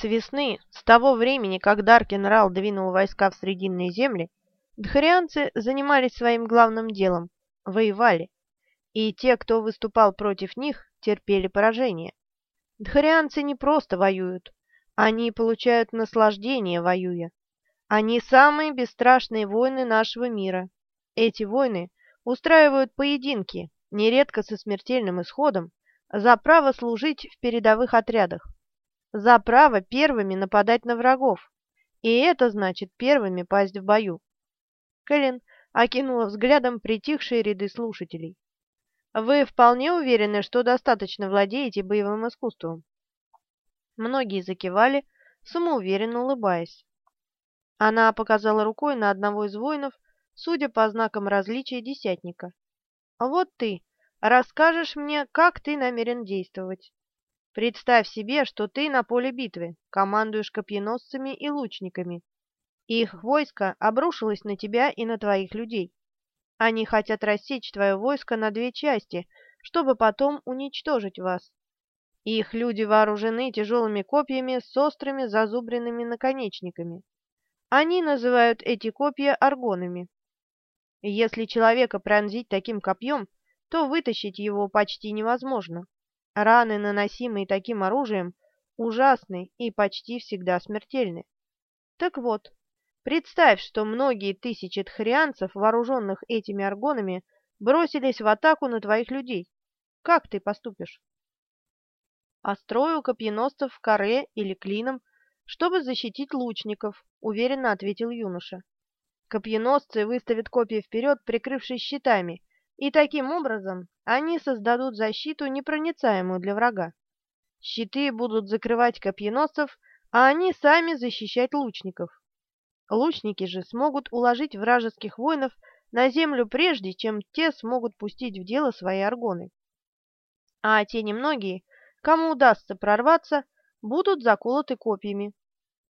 С весны, с того времени, как Даркин-Рал двинул войска в Срединные земли, дхарианцы занимались своим главным делом – воевали, и те, кто выступал против них, терпели поражение. Дхарианцы не просто воюют, они получают наслаждение, воюя. Они самые бесстрашные воины нашего мира. Эти войны устраивают поединки, нередко со смертельным исходом, за право служить в передовых отрядах, за право первыми нападать на врагов, и это значит первыми пасть в бою. Кэлен окинула взглядом притихшие ряды слушателей. «Вы вполне уверены, что достаточно владеете боевым искусством?» Многие закивали, самоуверенно улыбаясь. Она показала рукой на одного из воинов, судя по знакам различия десятника. «Вот ты, расскажешь мне, как ты намерен действовать. Представь себе, что ты на поле битвы, командуешь копьеносцами и лучниками. Их войско обрушилось на тебя и на твоих людей. Они хотят рассечь твое войско на две части, чтобы потом уничтожить вас. Их люди вооружены тяжелыми копьями с острыми зазубренными наконечниками. Они называют эти копья аргонами. Если человека пронзить таким копьем, то вытащить его почти невозможно. Раны, наносимые таким оружием, ужасны и почти всегда смертельны. Так вот, представь, что многие тысячи тхарианцев, вооруженных этими аргонами, бросились в атаку на твоих людей. Как ты поступишь? «Построю копьеносцев коре или клином, чтобы защитить лучников», — уверенно ответил юноша. «Копьеносцы выставят копья вперед, прикрывшись щитами, и таким образом они создадут защиту, непроницаемую для врага. Щиты будут закрывать копьеносцев, а они сами защищать лучников. Лучники же смогут уложить вражеских воинов на землю прежде, чем те смогут пустить в дело свои аргоны. А те немногие, Кому удастся прорваться, будут заколоты копьями.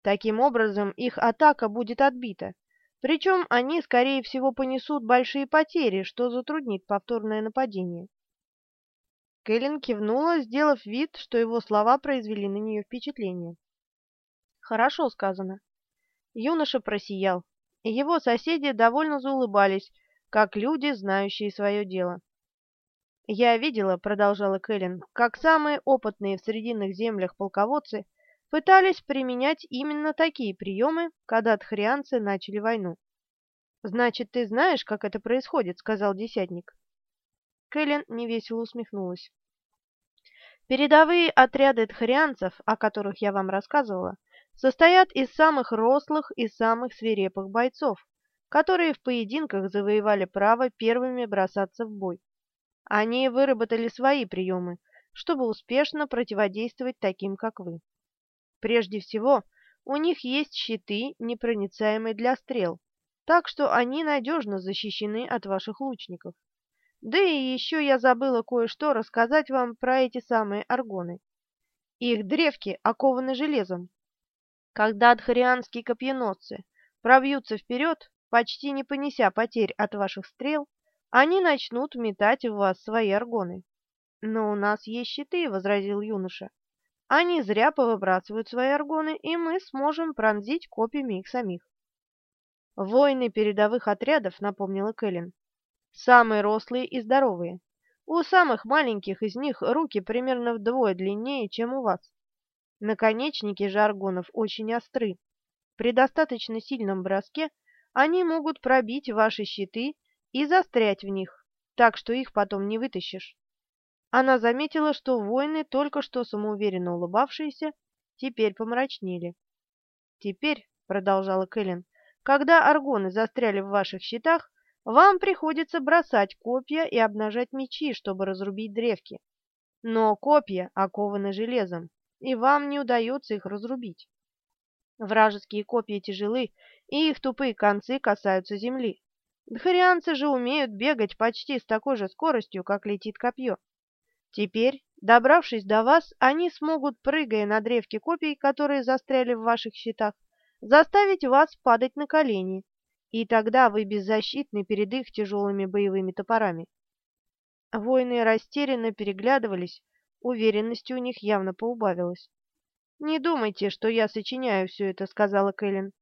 Таким образом, их атака будет отбита. Причем они, скорее всего, понесут большие потери, что затруднит повторное нападение. Кэлен кивнула, сделав вид, что его слова произвели на нее впечатление. «Хорошо сказано». Юноша просиял, его соседи довольно заулыбались, как люди, знающие свое дело. «Я видела», — продолжала Кэлен, — «как самые опытные в Срединных землях полководцы пытались применять именно такие приемы, когда тхарианцы начали войну». «Значит, ты знаешь, как это происходит?» — сказал десятник. Кэлен невесело усмехнулась. Передовые отряды тхарианцев, о которых я вам рассказывала, состоят из самых рослых и самых свирепых бойцов, которые в поединках завоевали право первыми бросаться в бой. Они выработали свои приемы, чтобы успешно противодействовать таким, как вы. Прежде всего, у них есть щиты, непроницаемые для стрел, так что они надежно защищены от ваших лучников. Да и еще я забыла кое-что рассказать вам про эти самые аргоны. Их древки окованы железом. Когда дхарианские копьеносцы пробьются вперед, почти не понеся потерь от ваших стрел, они начнут метать в вас свои аргоны. Но у нас есть щиты, — возразил юноша. Они зря повыбрасывают свои аргоны, и мы сможем пронзить копьями их самих. Воины передовых отрядов, — напомнила Кэлен, — самые рослые и здоровые. У самых маленьких из них руки примерно вдвое длиннее, чем у вас. Наконечники же аргонов очень остры. При достаточно сильном броске они могут пробить ваши щиты и застрять в них, так что их потом не вытащишь. Она заметила, что воины, только что самоуверенно улыбавшиеся, теперь помрачнели. «Теперь», — продолжала Кэлен, — «когда аргоны застряли в ваших щитах, вам приходится бросать копья и обнажать мечи, чтобы разрубить древки. Но копья окованы железом, и вам не удается их разрубить. Вражеские копья тяжелы, и их тупые концы касаются земли. Дхарианцы же умеют бегать почти с такой же скоростью, как летит копье. Теперь, добравшись до вас, они смогут, прыгая на древки копий, которые застряли в ваших щитах, заставить вас падать на колени, и тогда вы беззащитны перед их тяжелыми боевыми топорами. Воины растерянно переглядывались, уверенности у них явно поубавилось. «Не думайте, что я сочиняю все это», — сказала Кэлен.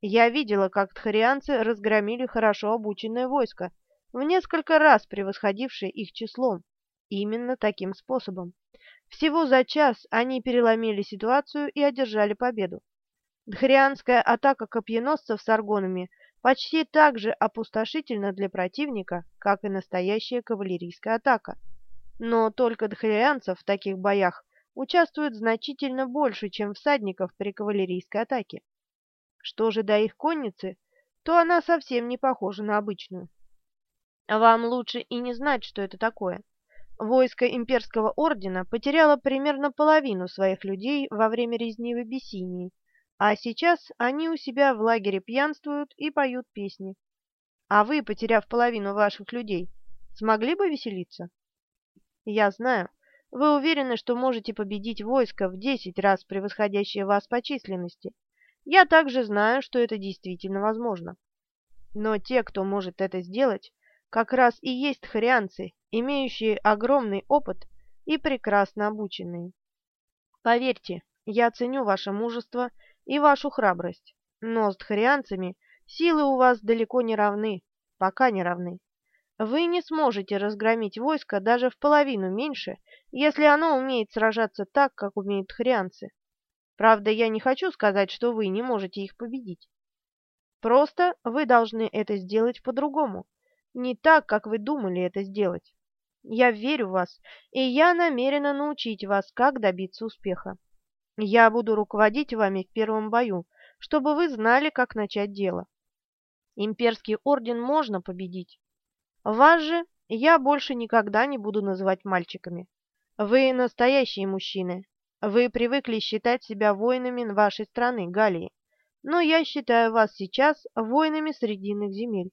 «Я видела, как тхарианцы разгромили хорошо обученное войско, в несколько раз превосходившее их числом, именно таким способом. Всего за час они переломили ситуацию и одержали победу. Дхарианская атака копьеносцев с аргонами почти так же опустошительна для противника, как и настоящая кавалерийская атака. Но только дхарианцев в таких боях участвуют значительно больше, чем всадников при кавалерийской атаке. Что же до их конницы, то она совсем не похожа на обычную. Вам лучше и не знать, что это такое. Войско имперского ордена потеряло примерно половину своих людей во время резни в Абиссинии, а сейчас они у себя в лагере пьянствуют и поют песни. А вы, потеряв половину ваших людей, смогли бы веселиться? Я знаю, вы уверены, что можете победить войско в десять раз превосходящее вас по численности. Я также знаю, что это действительно возможно. Но те, кто может это сделать, как раз и есть хорианцы, имеющие огромный опыт и прекрасно обученные. Поверьте, я ценю ваше мужество и вашу храбрость, но с дхарианцами силы у вас далеко не равны, пока не равны. Вы не сможете разгромить войско даже в половину меньше, если оно умеет сражаться так, как умеют хрианцы. Правда, я не хочу сказать, что вы не можете их победить. Просто вы должны это сделать по-другому, не так, как вы думали это сделать. Я верю в вас, и я намерена научить вас, как добиться успеха. Я буду руководить вами в первом бою, чтобы вы знали, как начать дело. Имперский орден можно победить, вас же я больше никогда не буду называть мальчиками. Вы настоящие мужчины. Вы привыкли считать себя воинами вашей страны, Галии. Но я считаю вас сейчас воинами Срединных земель.